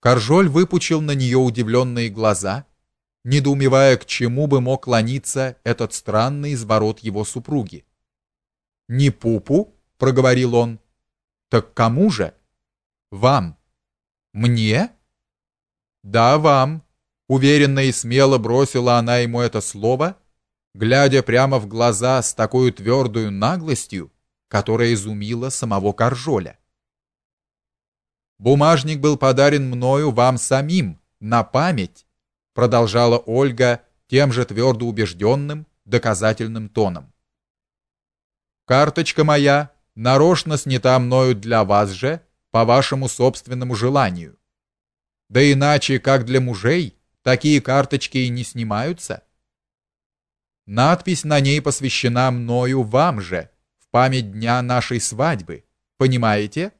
Каржоль выпучил на нее удивленные глаза, недоумевая, к чему бы мог клониться этот странный изворот его супруги. «Не пупу?» — проговорил он. «Так кому же?» «Вам». «Мне?» «Да, вам», — уверенно и смело бросила она ему это слово, глядя прямо в глаза с такой твердой наглостью, которая изумила самого Каржоля. Бумажник был подарен мною вам самим на память, продолжала Ольга тем же твердо убежденным, доказательным тоном. Карточка моя нарочно снята мною для вас же, по вашему собственному желанию. Да иначе, как для мужей, такие карточки и не снимаются. Надпись на ней посвящена мною вам же, в память дня нашей свадьбы. Понимаете?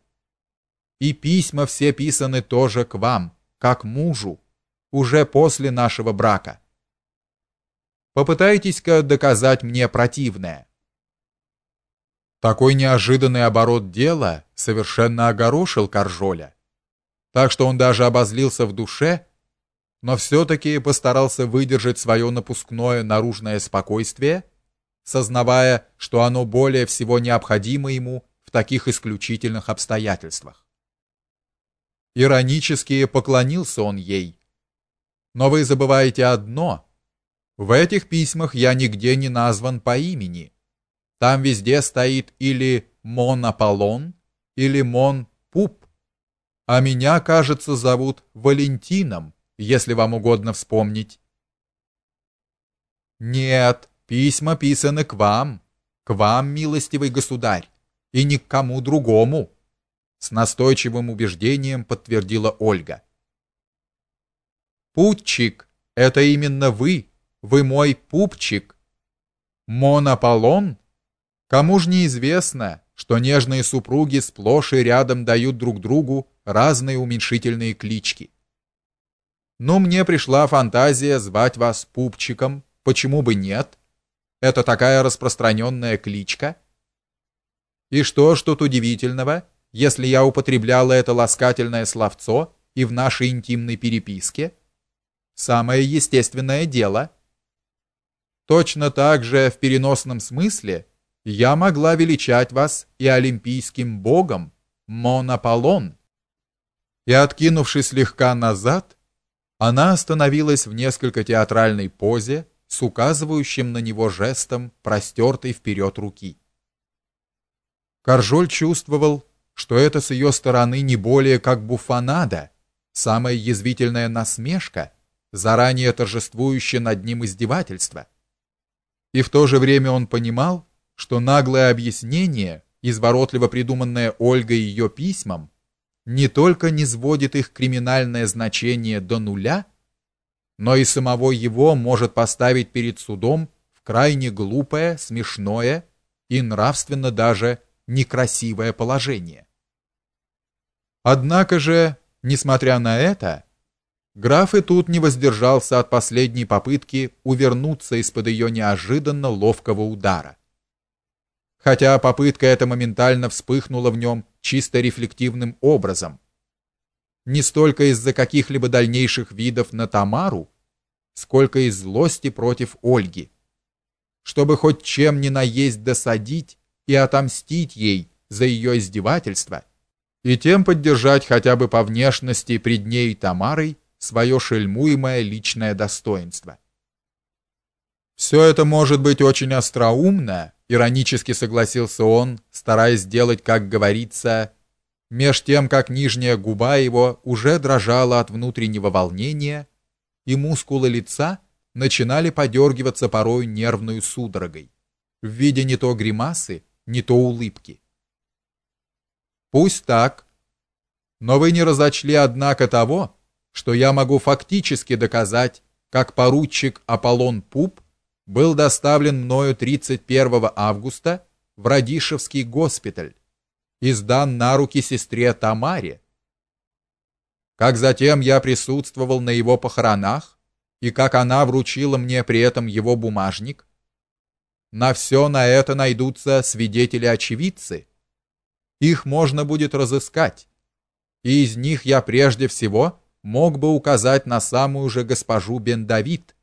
И письма все писаны тоже к вам, как мужу, уже после нашего брака. Попытайтесь-ка доказать мне противное. Такой неожиданный оборот дела совершенно огорошил Каржоля. Так что он даже обозлился в душе, но все таки постарался выдержать свое напускное наружное спокойствие, сознавая, что оно более всего необходимо ему в таких исключительных обстоятельствах. Иронически поклонился он ей. Но вы забываете одно. В этих письмах я нигде не назван по имени. Там везде стоит или Мон Аполлон, или Мон Пуп. А меня, кажется, зовут Валентином, если вам угодно вспомнить. Нет, письма писаны к вам, к вам, милостивый государь, и ни к кому другому с настойчивым убеждением подтвердила Ольга. Путчик, это именно вы, вы мой пупчик. Монополон? Кому ж неизвестно, что нежные супруги сплошь и рядом дают друг другу разные уменьшительные клички. Но мне пришла фантазия звать вас пупчиком, почему бы нет? Это такая распространенная кличка. И что ж тут удивительного? Если я употребляла это ласкательное словцо и в нашей интимной переписке? Самое естественное дело. Точно так же в переносном смысле я могла величать вас и олимпийским богом Монополон. И откинувшись слегка назад, она остановилась в несколько театральной позе с указывающим на него жестом простертой вперед руки. Каржоль чувствовал, что это с ее стороны не более как буфонада, самая язвительная насмешка, заранее торжествующая над ним издевательство. И в то же время он понимал, что наглое объяснение, изворотливо придуманное Ольгой ее письмом, не только не сводит их криминальное значение до нуля, но и самого его может поставить перед судом в крайне глупое, смешное и нравственно даже некрасивое положение. Однако же, несмотря на это, граф и тут не воздержался от последней попытки увернуться из-под ее неожиданно ловкого удара. Хотя попытка эта моментально вспыхнула в нем чисто рефлективным образом, не столько из-за каких-либо дальнейших видов на Тамару, сколько из злости против Ольги, чтобы хоть чем ни наесть досадить и отомстить ей за ее издевательство и тем поддержать хотя бы по внешности пред ней Тамарой свое шельмуемое личное достоинство. Все это может быть очень остроумно, иронически согласился он, стараясь сделать, как говорится, меж тем как нижняя губа его уже дрожала от внутреннего волнения, и мускулы лица начинали подергиваться порой нервной судорогой в виде не то гримасы, не то улыбки. Пусть так. Но вы не разочли однако того, что я могу фактически доказать, как поручик Аполлон Пуп был доставлен мною 31 августа в Радишевский госпиталь и сдан на руки сестре Тамаре. Как затем я присутствовал на его похоронах и как она вручила мне при этом его бумажник, на все на это найдутся свидетели-очевидцы. Их можно будет разыскать. И из них я прежде всего мог бы указать на самую же госпожу Бен-Давид,